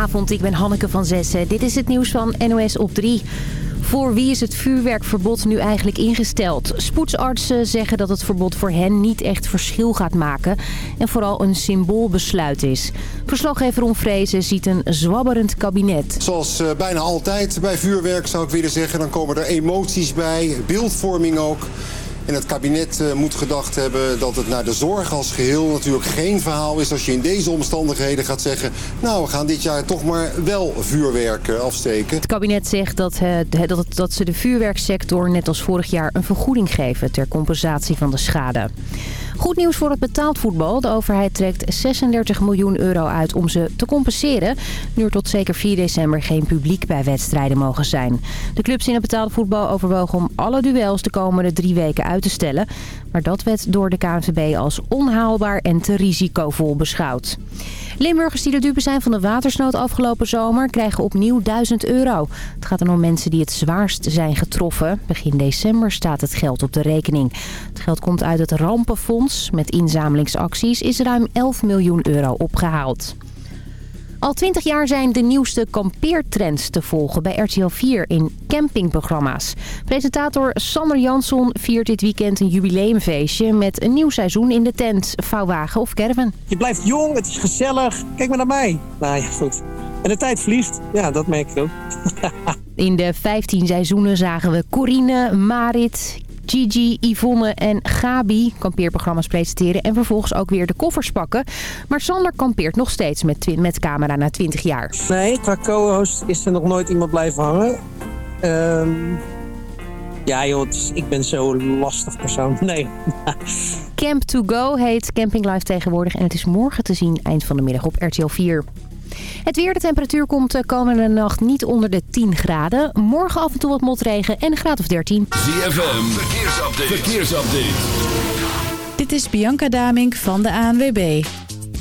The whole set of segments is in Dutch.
Goedenavond, ik ben Hanneke van Zessen. Dit is het nieuws van NOS op 3. Voor wie is het vuurwerkverbod nu eigenlijk ingesteld? Spoedsartsen zeggen dat het verbod voor hen niet echt verschil gaat maken... en vooral een symboolbesluit is. Verslaggever Ron Vrezen ziet een zwabberend kabinet. Zoals uh, bijna altijd bij vuurwerk zou ik willen zeggen... dan komen er emoties bij, beeldvorming ook... En het kabinet uh, moet gedacht hebben dat het naar de zorg als geheel natuurlijk geen verhaal is... als je in deze omstandigheden gaat zeggen... nou, we gaan dit jaar toch maar wel vuurwerk afsteken. Het kabinet zegt dat, uh, dat, dat ze de vuurwerksector net als vorig jaar een vergoeding geven... ter compensatie van de schade. Goed nieuws voor het betaald voetbal. De overheid trekt 36 miljoen euro uit om ze te compenseren. Nu er tot zeker 4 december geen publiek bij wedstrijden mogen zijn. De clubs in het betaalde voetbal overwogen om alle duels de komende drie weken uit te stellen. Maar dat werd door de KNVB als onhaalbaar en te risicovol beschouwd. Limburgers die de dupe zijn van de watersnood afgelopen zomer krijgen opnieuw 1000 euro. Het gaat dan om mensen die het zwaarst zijn getroffen. Begin december staat het geld op de rekening. Het geld komt uit het Rampenfonds. Met inzamelingsacties is ruim 11 miljoen euro opgehaald. Al twintig jaar zijn de nieuwste kampeertrends te volgen bij RTL 4 in campingprogramma's. Presentator Sander Jansson viert dit weekend een jubileumfeestje met een nieuw seizoen in de tent, vouwwagen of caravan. Je blijft jong, het is gezellig. Kijk maar naar mij. Nou ja, goed. En de tijd verliest. Ja, dat merk ik ook. In de 15 seizoenen zagen we Corine, Marit, Gigi, Yvonne en Gabi kampeerprogramma's presenteren en vervolgens ook weer de koffers pakken. Maar Sander kampeert nog steeds met, met camera na 20 jaar. Nee, qua co-host is er nog nooit iemand blijven hangen. Um, ja joh, is, ik ben zo'n lastig persoon. Nee. Camp to Go heet Camping Live tegenwoordig en het is morgen te zien eind van de middag op RTL 4. Het weer, de temperatuur komt de komende nacht niet onder de 10 graden. Morgen af en toe wat motregen en een graad of 13. ZFM, verkeersupdate. verkeersupdate. Dit is Bianca Damink van de ANWB.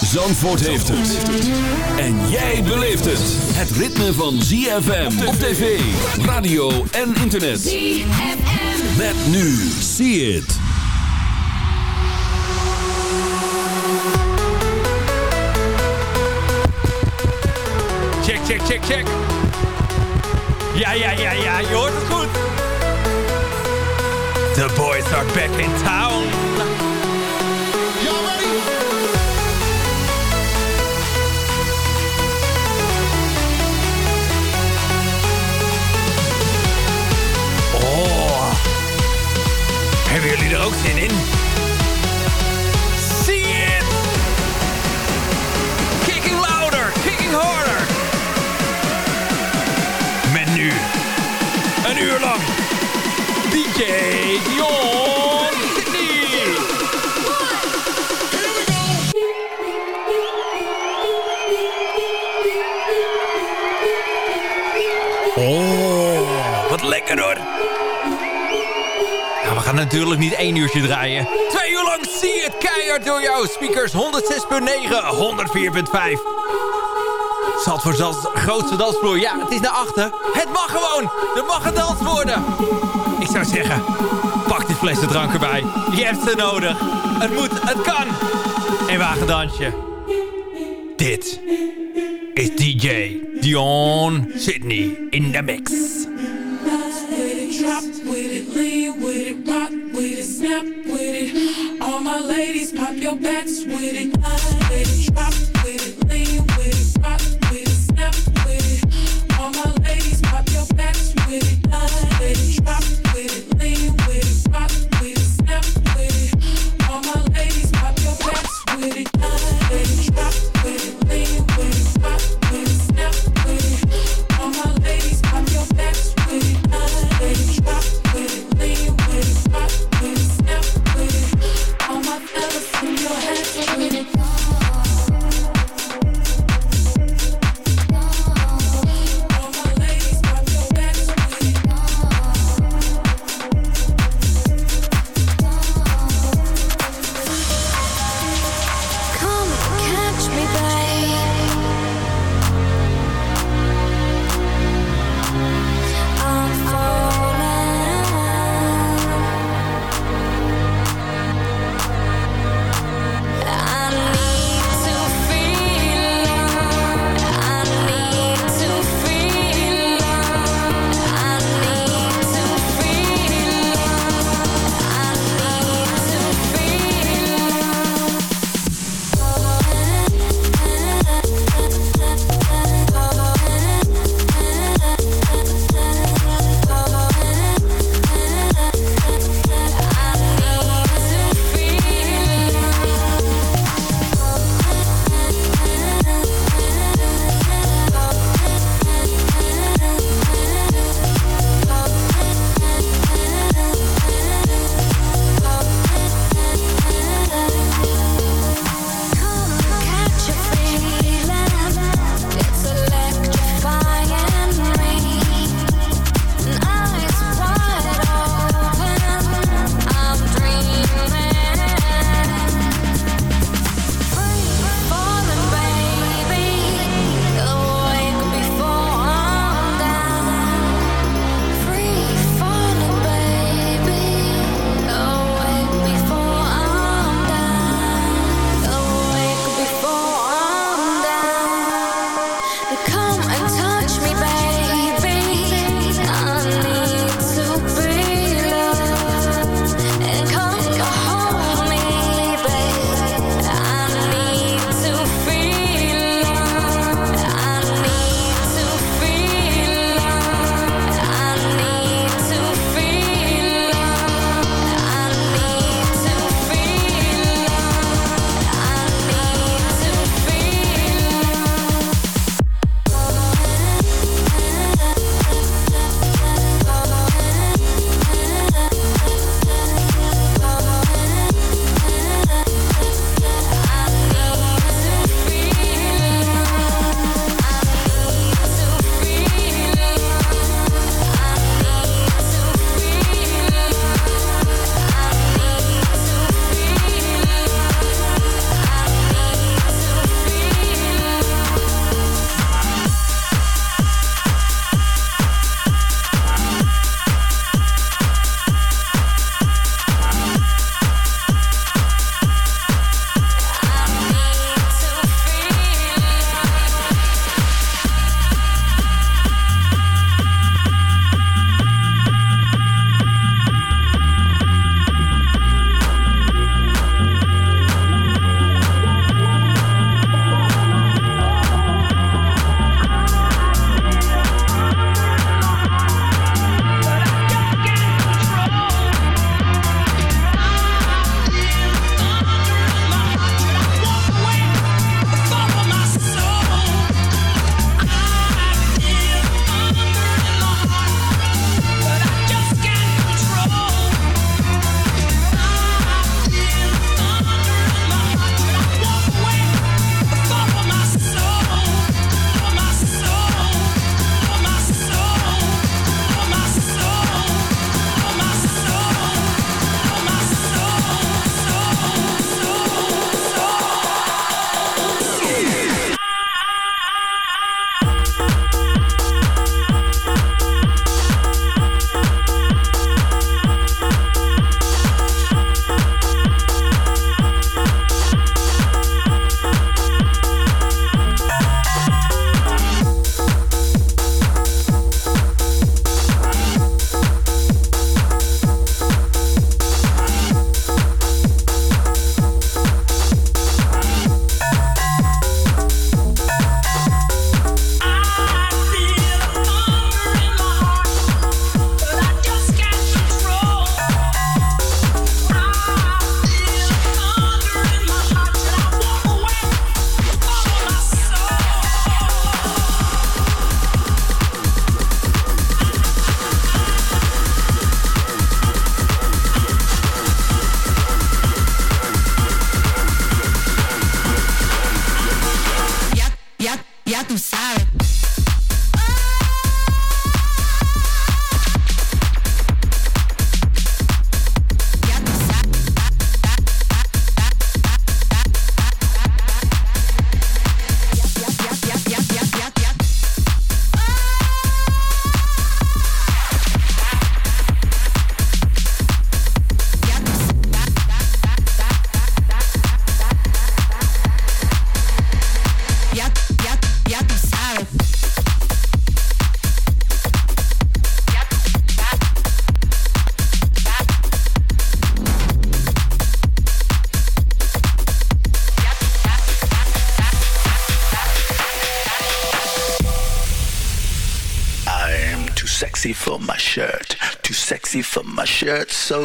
Zandvoort heeft het. En jij beleeft het. Het ritme van ZFM op tv, radio en internet. ZFM. Met nu. See it. Check, check, check, check. Ja, ja, ja, ja, je hoort het goed. The boys are back in town. Hebben jullie er ook zin in? See it! Kicking louder, kicking harder. Met nu een uur lang DJ Dion Sydney. Oh, wat lekker hoor. Natuurlijk niet één uurtje draaien. Twee uur lang zie het keihard door jou. Speakers 106.9, 104.5. Zandvoort als grootste dansvloer. Ja, het is naar achter. Het mag gewoon. Er mag gedanst worden. Ik zou zeggen, pak die flessen drank erbij. Je hebt ze nodig. Het moet, het kan. En wagen dansje. Dit is DJ Dion Sydney in the mix. Your backs with it. With it,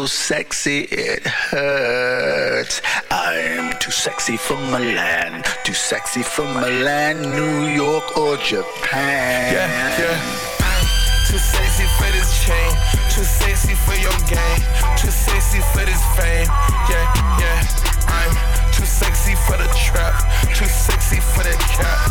sexy it hurts. I'm too sexy for Milan, too sexy for Milan, New York or Japan. Yeah, yeah. I'm too sexy for this chain, too sexy for your game, too sexy for this fame. Yeah, yeah. I'm too sexy for the trap, too sexy for the cap.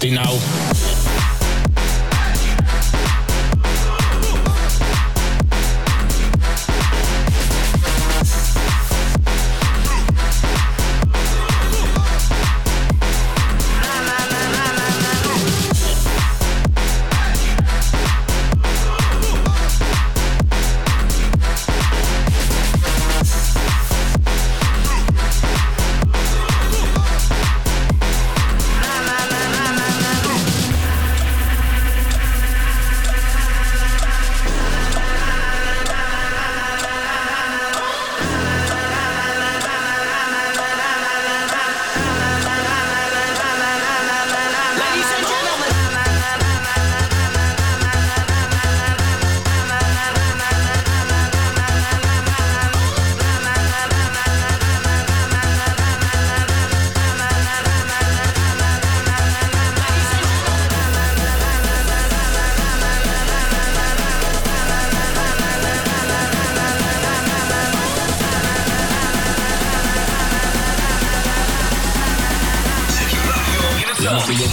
nasty now. go.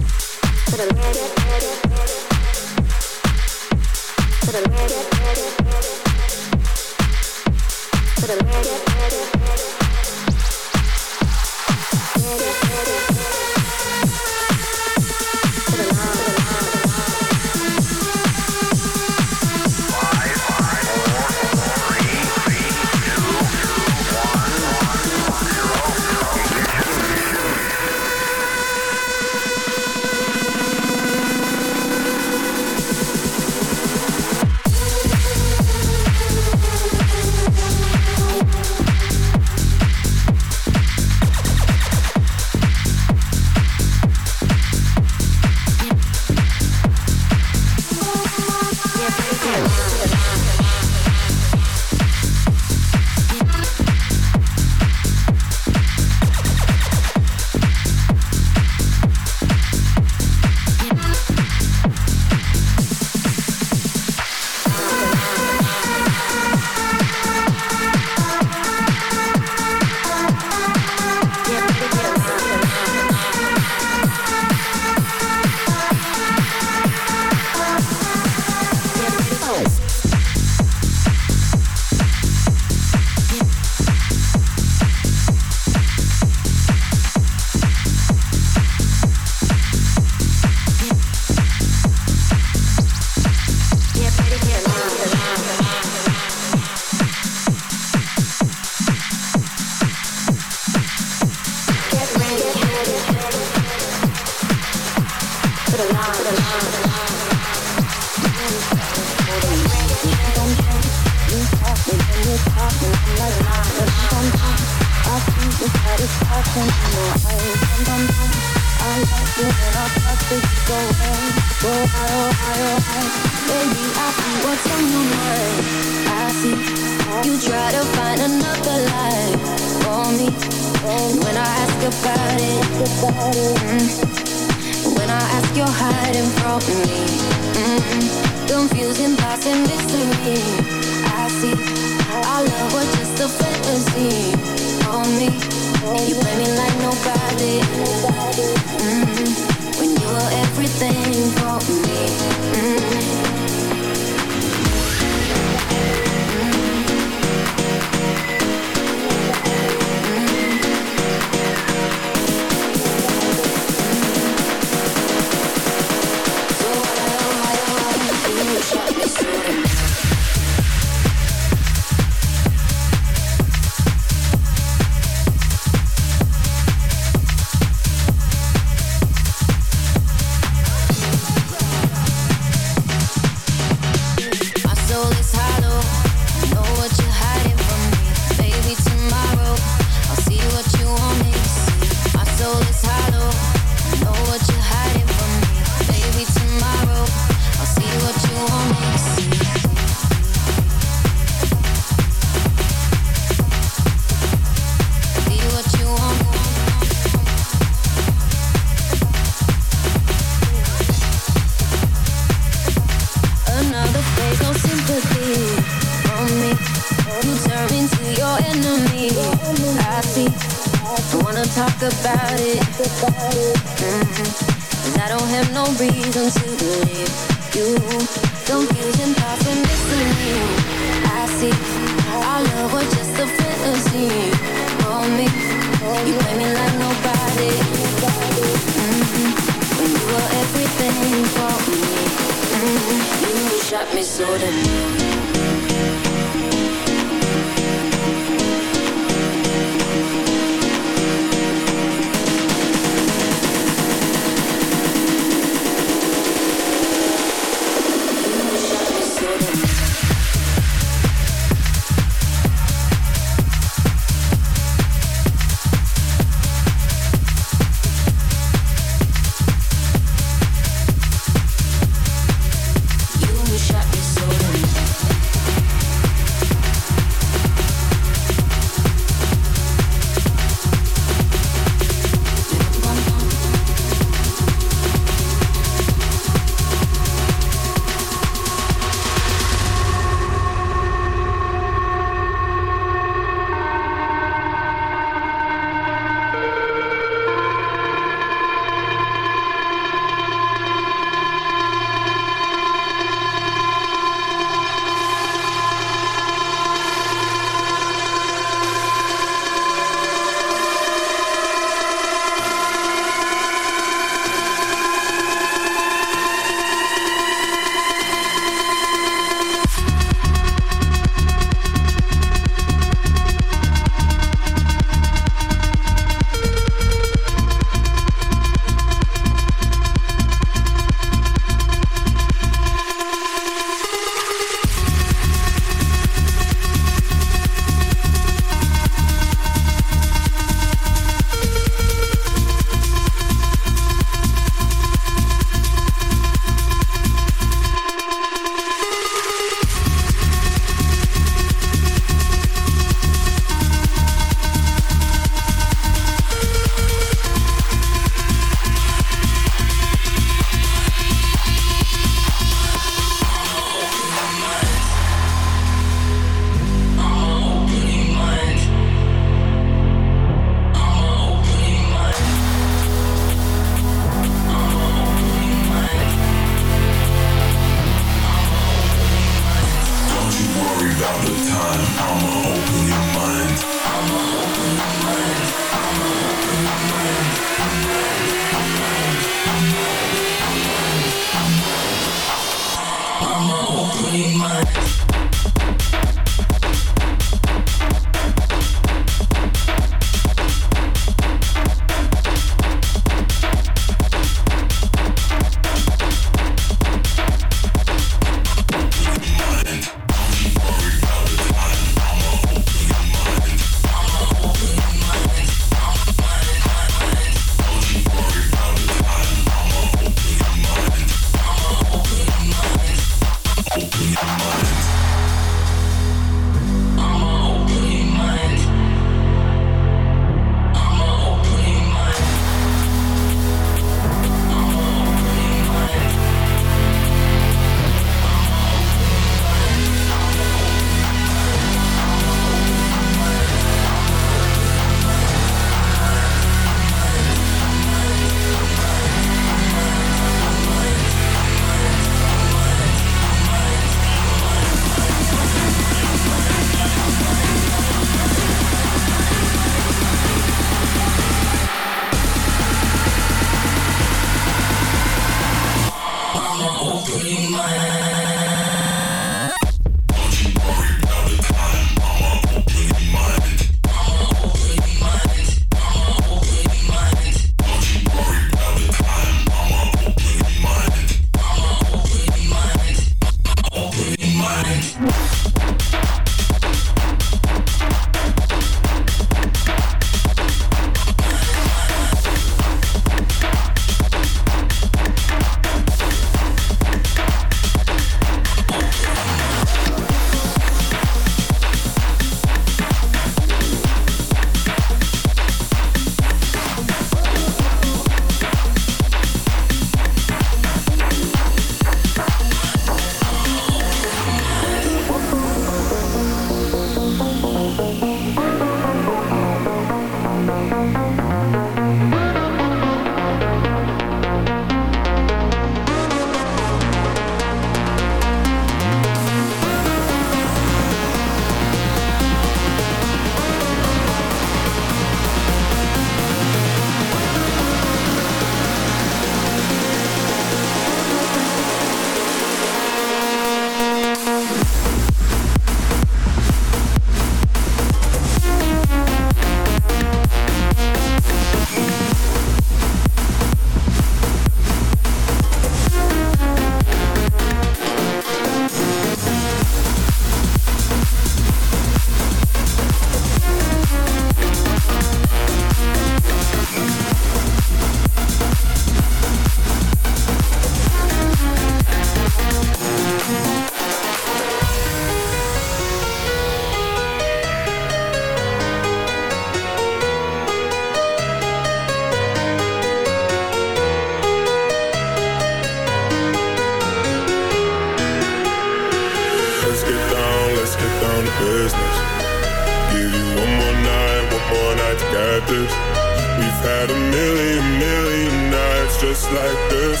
just like this.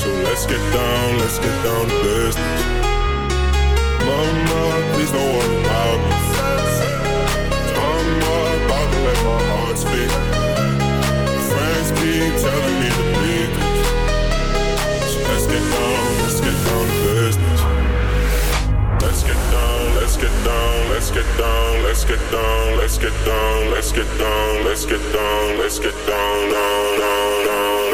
So let's get down, let's get down to business. Mama, please don't worry about me. Mama, about to let my heart speak. Friends keep telling me to leave. So let's get down, let's get down to business. Let's get down, let's get down, let's get down, let's get down, let's get down, let's get down, let's get down, let's get down, down, down, down.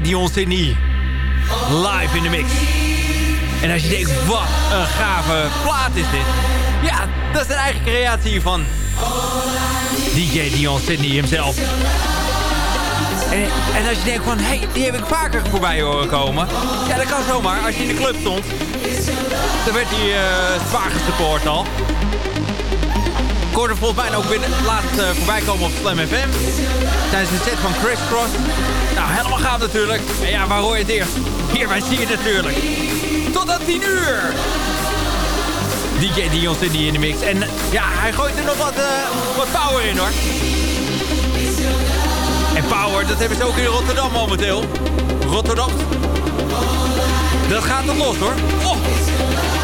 Dion Sydney. Live in de mix. En als je denkt, wat een gave plaat is dit. Ja, dat is een eigen creatie van DJ Dion Sydney himself. En, en als je denkt van, hey, die heb ik vaker voorbij horen komen. Ja, dat kan zomaar. Als je in de club stond, dan werd hij uh, zwaar gesupport al. Ik hoorde volgens mij ook weer laatst uh, voorbij komen op Slam FM. Tijdens de set van Chris Cross. Nou, helemaal gaaf natuurlijk. En ja, waar hoor je het eerst? Hier bij je natuurlijk. Tot aan 10 uur. DJ Dion zit hier in de mix. En ja, hij gooit er nog wat, uh, wat power in hoor. En power, dat hebben ze ook in Rotterdam momenteel. Rotterdam. Dat gaat er los hoor. Oh.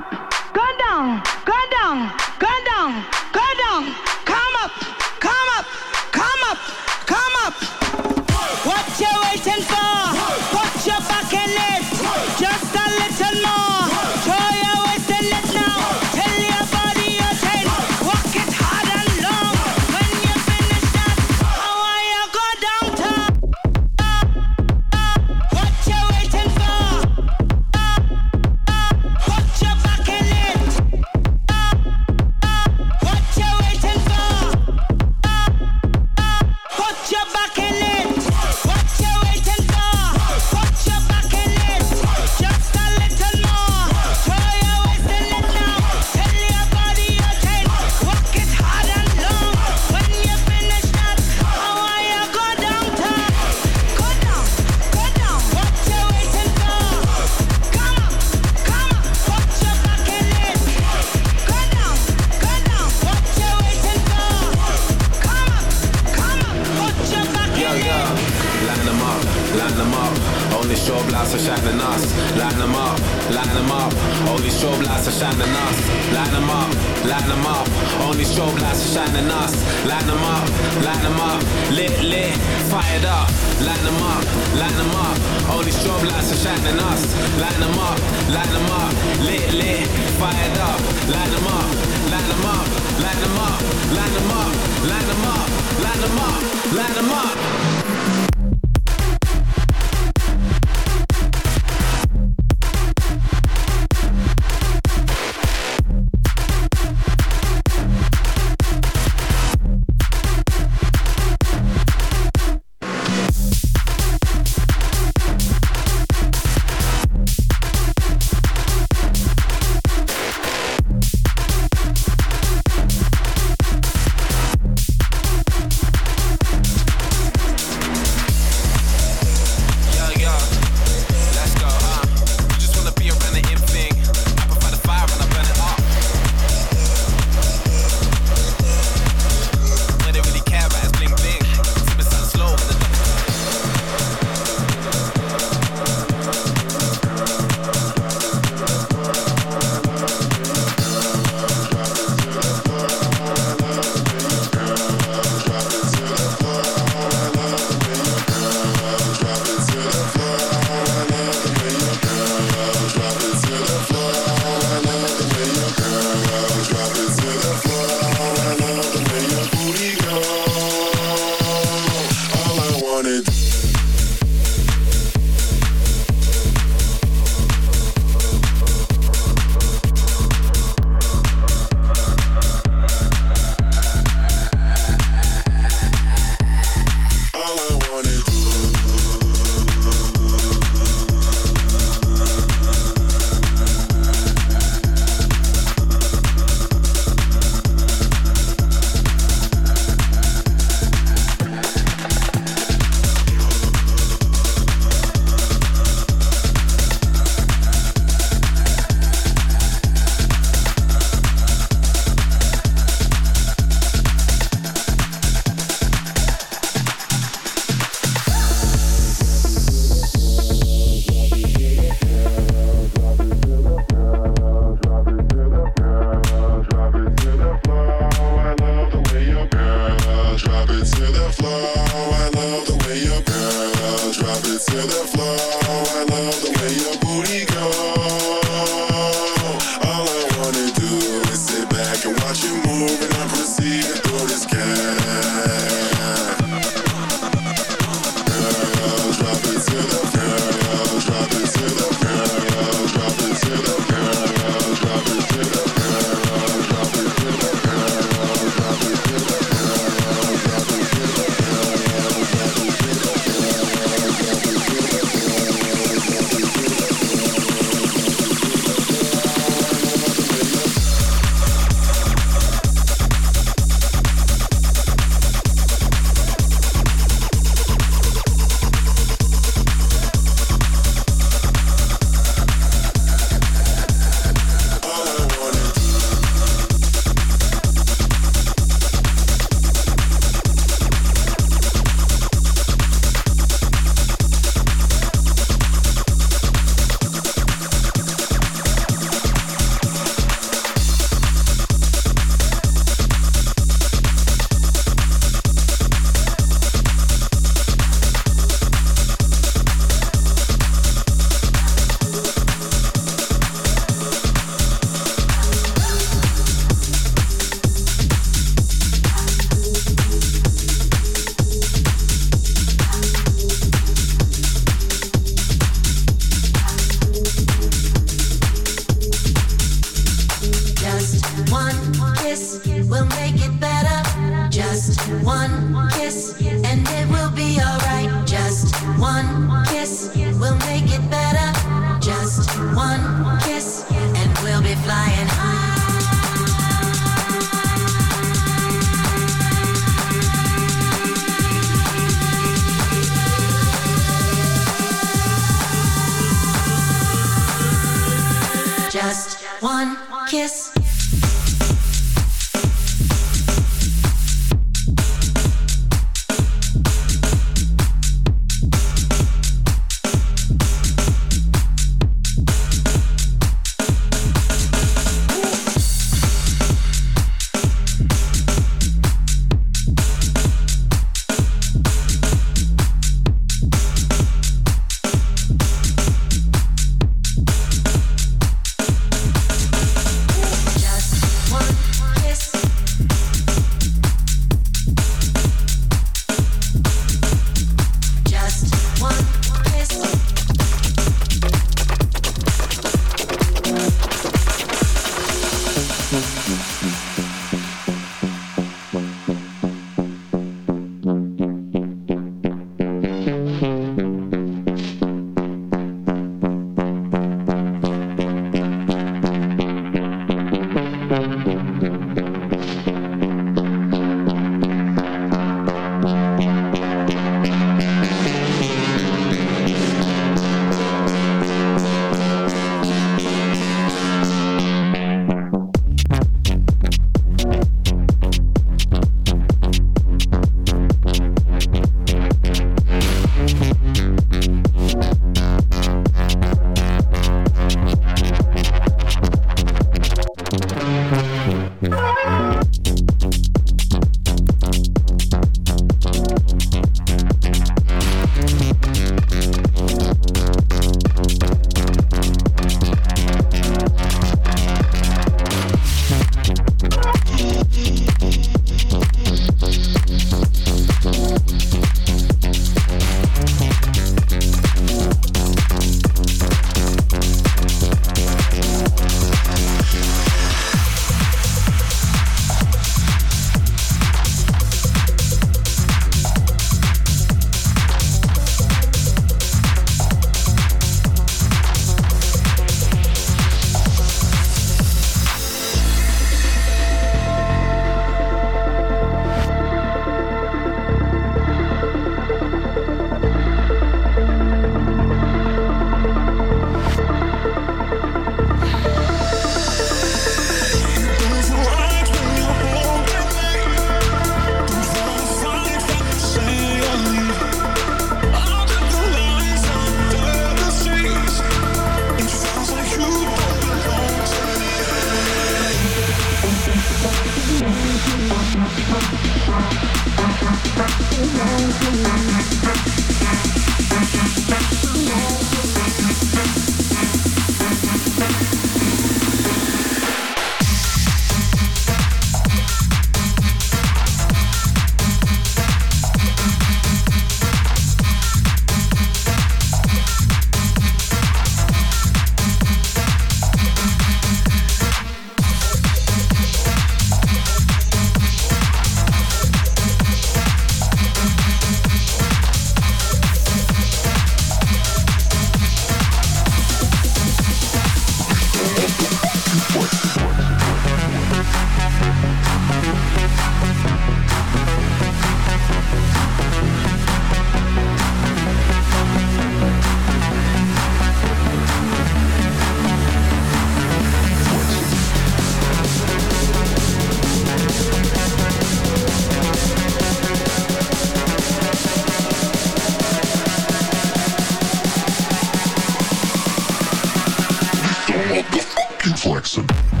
still fucking flexing.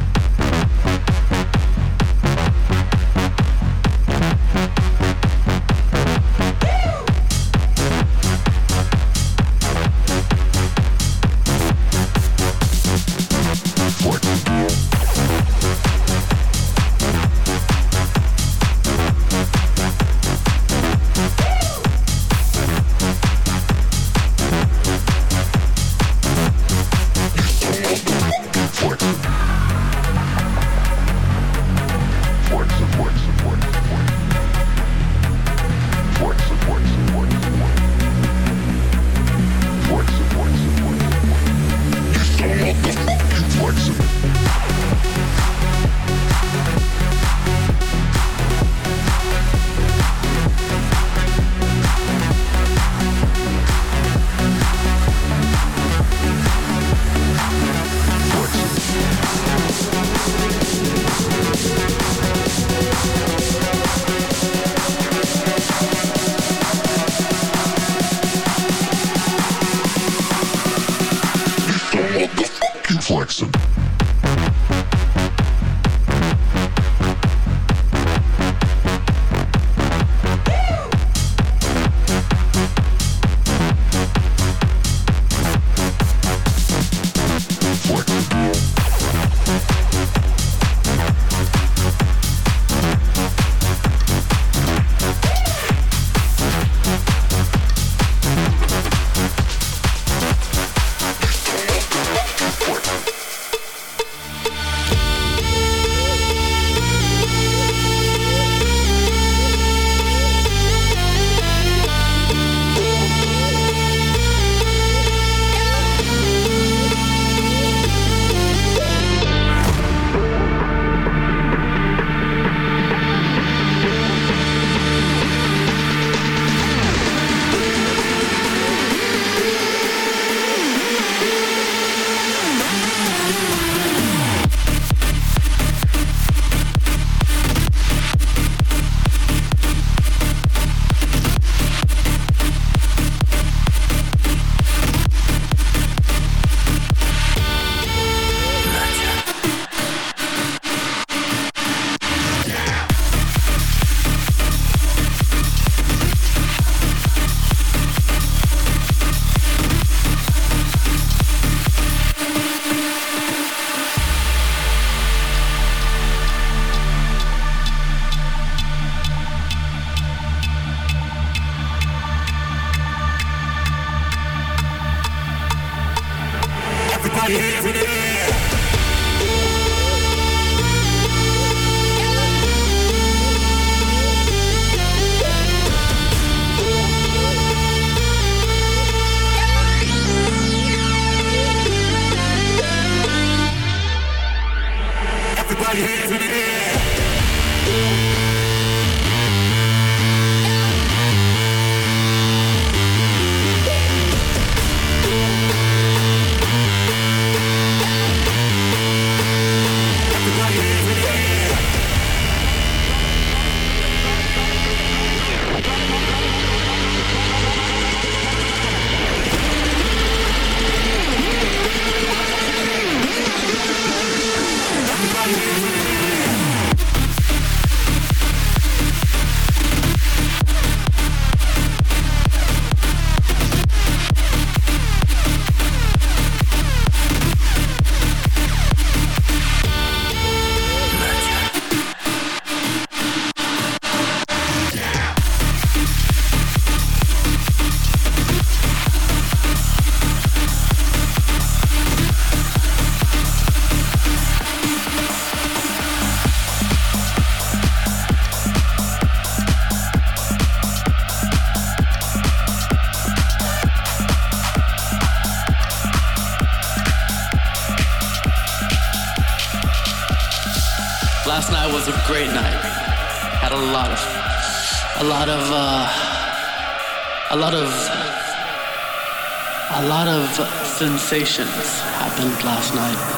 Sensations happened last night.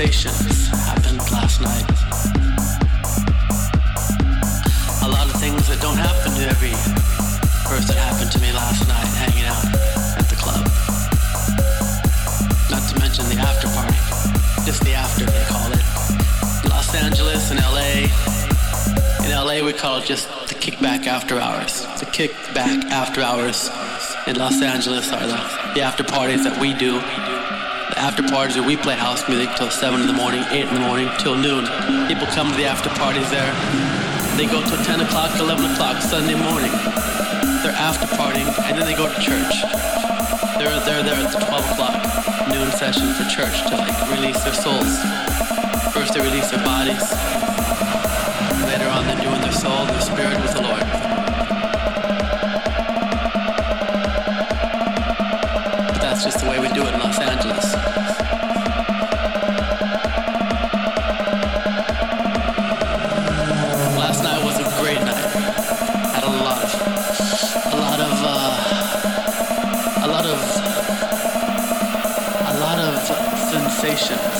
Sensations happened last night. A lot of things that don't happen to every person happened to me last night hanging out at the club. Not to mention the after party. Just the after, they call it. Los Angeles and LA. In LA, we call it just the kickback after hours. The kickback after hours in Los Angeles are the, the after parties that we do. After parties where we play house music till 7 in the morning, 8 in the morning, till noon. People come to the after parties there. They go till 10 o'clock, 11 o'clock Sunday morning. They're after partying, and then they go to church. They're, they're there at the 12 o'clock noon session for church to like release their souls. First they release their bodies, Later on, they're doing their soul, their spirit with the Lord. That's just the way we do it conversations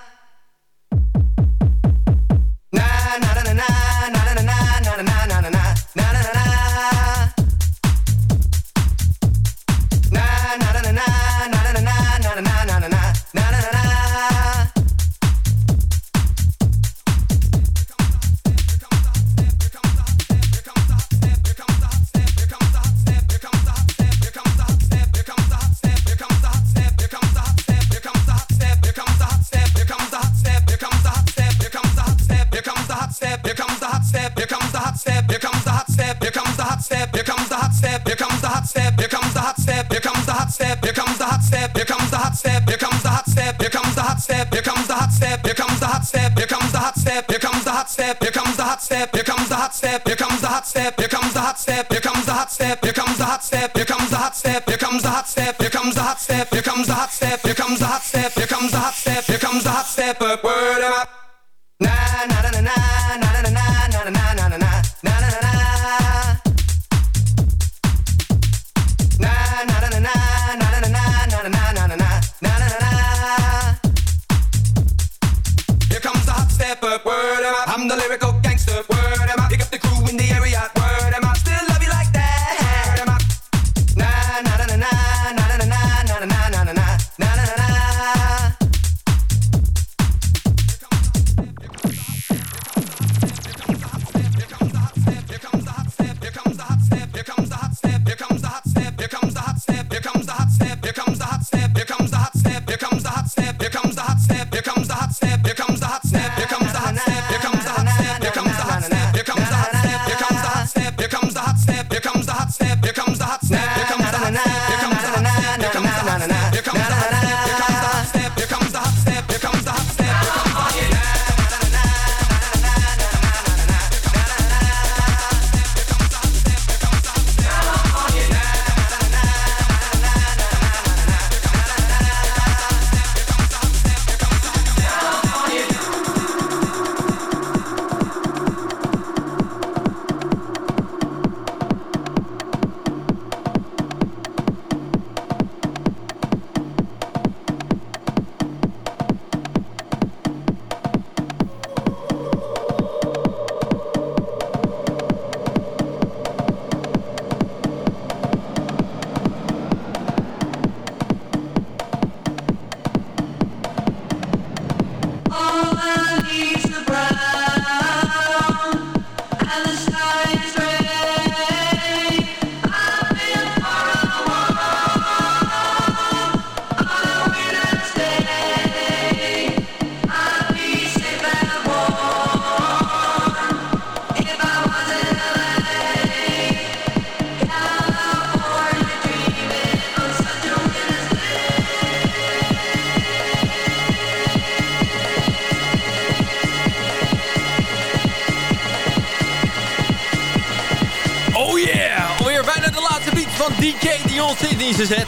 Sydney in zijn zet.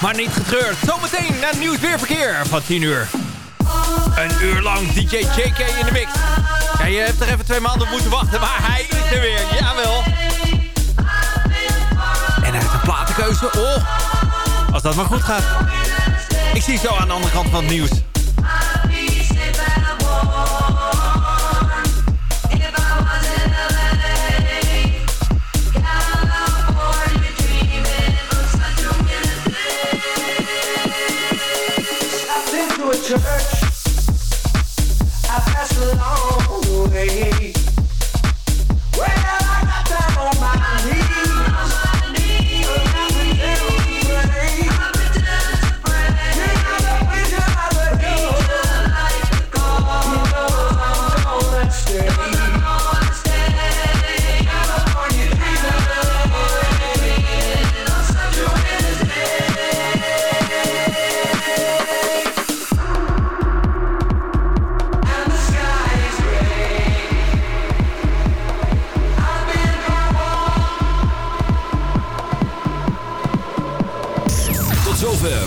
Maar niet getreurd. Zometeen naar nieuws weerverkeer van 10 uur. Een uur lang DJ JK in de mix. Ja, je hebt er even twee maanden moeten wachten, maar hij is er weer. Jawel. En hij heeft een platenkeuze. Oh, als dat maar goed gaat. Ik zie zo aan de andere kant van het nieuws.